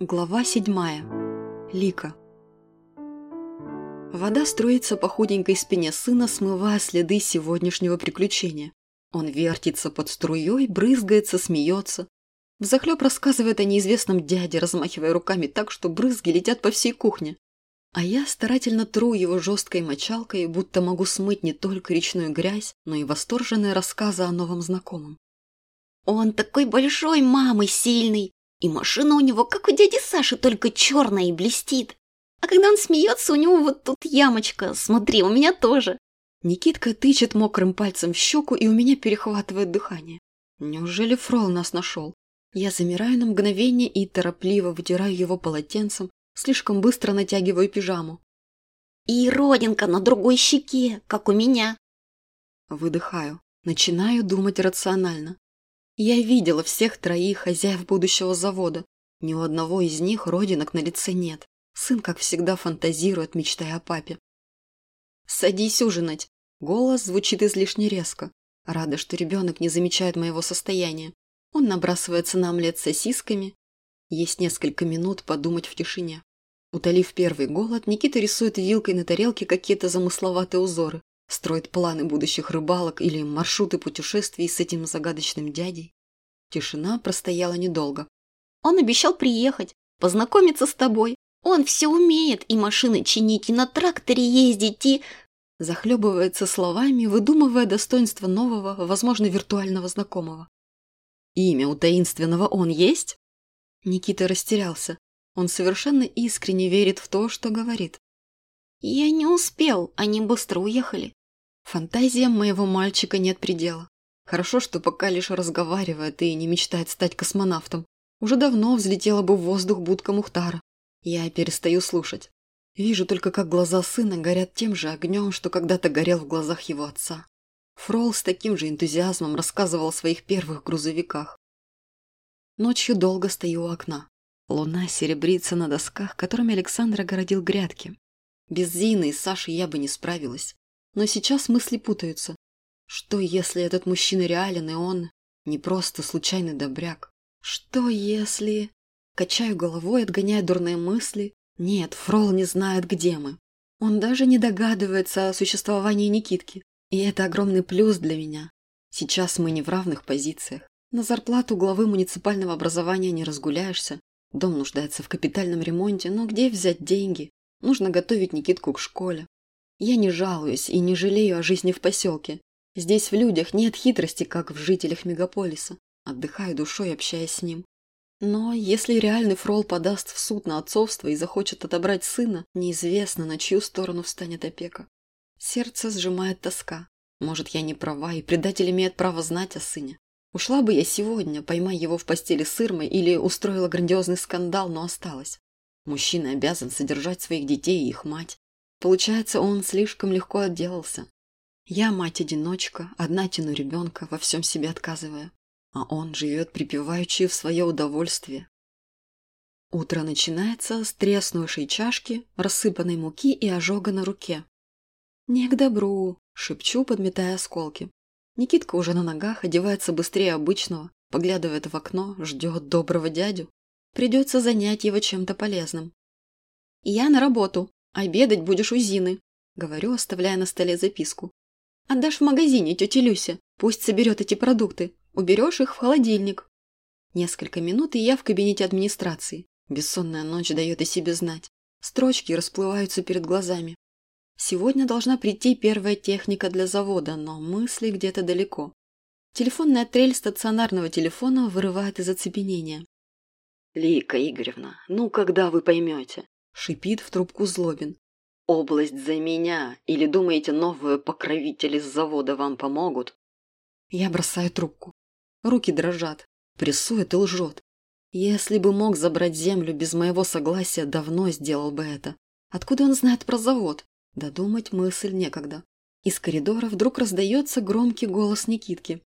Глава седьмая. Лика. Вода струится по худенькой спине сына, смывая следы сегодняшнего приключения. Он вертится под струей, брызгается, смеется. Взахлеб рассказывает о неизвестном дяде, размахивая руками так, что брызги летят по всей кухне. А я старательно тру его жесткой мочалкой, будто могу смыть не только речную грязь, но и восторженные рассказы о новом знакомом. «Он такой большой, мамы, сильный! И машина у него, как у дяди Саши, только черная и блестит. А когда он смеется, у него вот тут ямочка. Смотри, у меня тоже». Никитка тычет мокрым пальцем в щеку, и у меня перехватывает дыхание. Неужели Фрол нас нашел? Я замираю на мгновение и торопливо вытираю его полотенцем, Слишком быстро натягиваю пижаму. И родинка на другой щеке, как у меня. Выдыхаю. Начинаю думать рационально. Я видела всех троих хозяев будущего завода. Ни у одного из них родинок на лице нет. Сын, как всегда, фантазирует, мечтая о папе. «Садись ужинать!» Голос звучит излишне резко. Рада, что ребенок не замечает моего состояния. Он набрасывается на омлет с сосисками, есть несколько минут подумать в тишине. Утолив первый голод, Никита рисует вилкой на тарелке какие-то замысловатые узоры, строит планы будущих рыбалок или маршруты путешествий с этим загадочным дядей. Тишина простояла недолго. «Он обещал приехать, познакомиться с тобой. Он все умеет, и машины чинить, и на тракторе ездить, и...» Захлебывается словами, выдумывая достоинство нового, возможно, виртуального знакомого. «Имя у таинственного он есть?» Никита растерялся. Он совершенно искренне верит в то, что говорит. «Я не успел, они быстро уехали». Фантазиям моего мальчика нет предела. Хорошо, что пока лишь разговаривает и не мечтает стать космонавтом. Уже давно взлетела бы в воздух будка Мухтара. Я перестаю слушать. Вижу только, как глаза сына горят тем же огнем, что когда-то горел в глазах его отца. Фрол с таким же энтузиазмом рассказывал о своих первых грузовиках. Ночью долго стою у окна. Луна серебрится на досках, которыми Александр огородил грядки. Без Зины и Саши я бы не справилась. Но сейчас мысли путаются. Что, если этот мужчина реален, и он не просто случайный добряк? Что, если... Качаю головой, отгоняя дурные мысли. Нет, Фрол не знает, где мы. Он даже не догадывается о существовании Никитки. И это огромный плюс для меня. Сейчас мы не в равных позициях. На зарплату главы муниципального образования не разгуляешься. Дом нуждается в капитальном ремонте, но где взять деньги? Нужно готовить Никитку к школе. Я не жалуюсь и не жалею о жизни в поселке. Здесь в людях нет хитрости, как в жителях мегаполиса. Отдыхаю душой, общаясь с ним. Но если реальный фрол подаст в суд на отцовство и захочет отобрать сына, неизвестно, на чью сторону встанет опека. Сердце сжимает тоска. Может, я не права, и предатель имеет право знать о сыне. Ушла бы я сегодня, поймай его в постели с Ирмой или устроила грандиозный скандал, но осталась. Мужчина обязан содержать своих детей и их мать. Получается, он слишком легко отделался. Я мать-одиночка, одна тяну ребенка, во всем себе отказывая. А он живет припеваючи в свое удовольствие. Утро начинается с треснувшей чашки, рассыпанной муки и ожога на руке. «Не к добру», — шепчу, подметая осколки. Никитка уже на ногах, одевается быстрее обычного, поглядывает в окно, ждет доброго дядю. Придется занять его чем-то полезным. «Я на работу. Обедать будешь у Зины», — говорю, оставляя на столе записку. «Отдашь в магазине тете Люсе. Пусть соберет эти продукты. Уберешь их в холодильник». Несколько минут, и я в кабинете администрации. Бессонная ночь дает о себе знать. Строчки расплываются перед глазами. Сегодня должна прийти первая техника для завода, но мысли где-то далеко. Телефонная трель стационарного телефона вырывает из оцепенения. «Лика Игоревна, ну когда вы поймете?» – шипит в трубку Злобин. «Область за меня! Или думаете, новые покровители с завода вам помогут?» Я бросаю трубку. Руки дрожат, прессует и лжет. Если бы мог забрать землю без моего согласия, давно сделал бы это. Откуда он знает про завод? Додумать мысль некогда. Из коридора вдруг раздается громкий голос Никитки.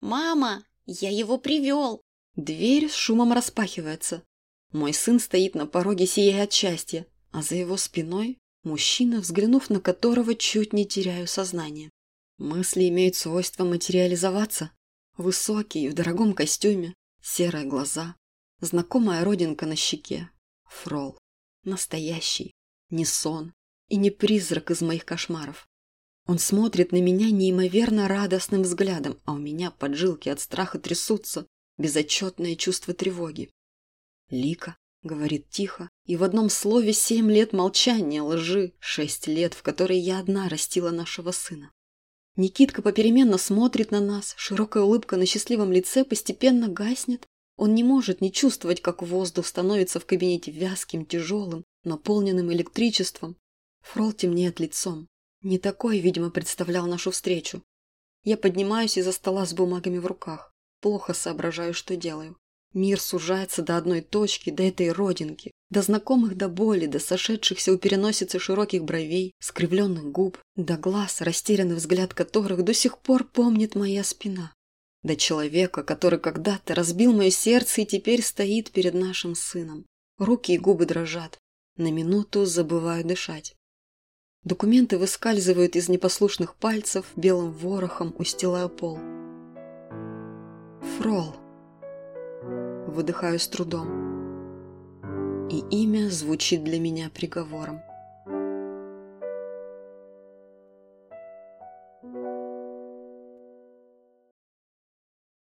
«Мама, я его привел!» Дверь с шумом распахивается. Мой сын стоит на пороге, сияя от счастья, а за его спиной мужчина, взглянув на которого, чуть не теряю сознание. Мысли имеют свойство материализоваться. Высокий, в дорогом костюме, серые глаза. Знакомая родинка на щеке. Фрол. Настоящий. Не сон. И не призрак из моих кошмаров. Он смотрит на меня неимоверно радостным взглядом, а у меня поджилки от страха трясутся, безотчетное чувство тревоги. Лика говорит тихо, и в одном слове семь лет молчания, лжи, шесть лет, в которые я одна растила нашего сына. Никитка попеременно смотрит на нас, широкая улыбка на счастливом лице постепенно гаснет. Он не может не чувствовать, как воздух становится в кабинете вязким, тяжелым, наполненным электричеством. Фрол темнеет лицом. Не такой, видимо, представлял нашу встречу. Я поднимаюсь из-за стола с бумагами в руках. Плохо соображаю, что делаю. Мир сужается до одной точки, до этой родинки, до знакомых до боли, до сошедшихся у переносицы широких бровей, скривленных губ, до глаз, растерянный взгляд которых до сих пор помнит моя спина. До человека, который когда-то разбил мое сердце и теперь стоит перед нашим сыном. Руки и губы дрожат. На минуту забываю дышать. Документы выскальзывают из непослушных пальцев, белым ворохом устилая пол. Фрол. Выдыхаю с трудом. И имя звучит для меня приговором.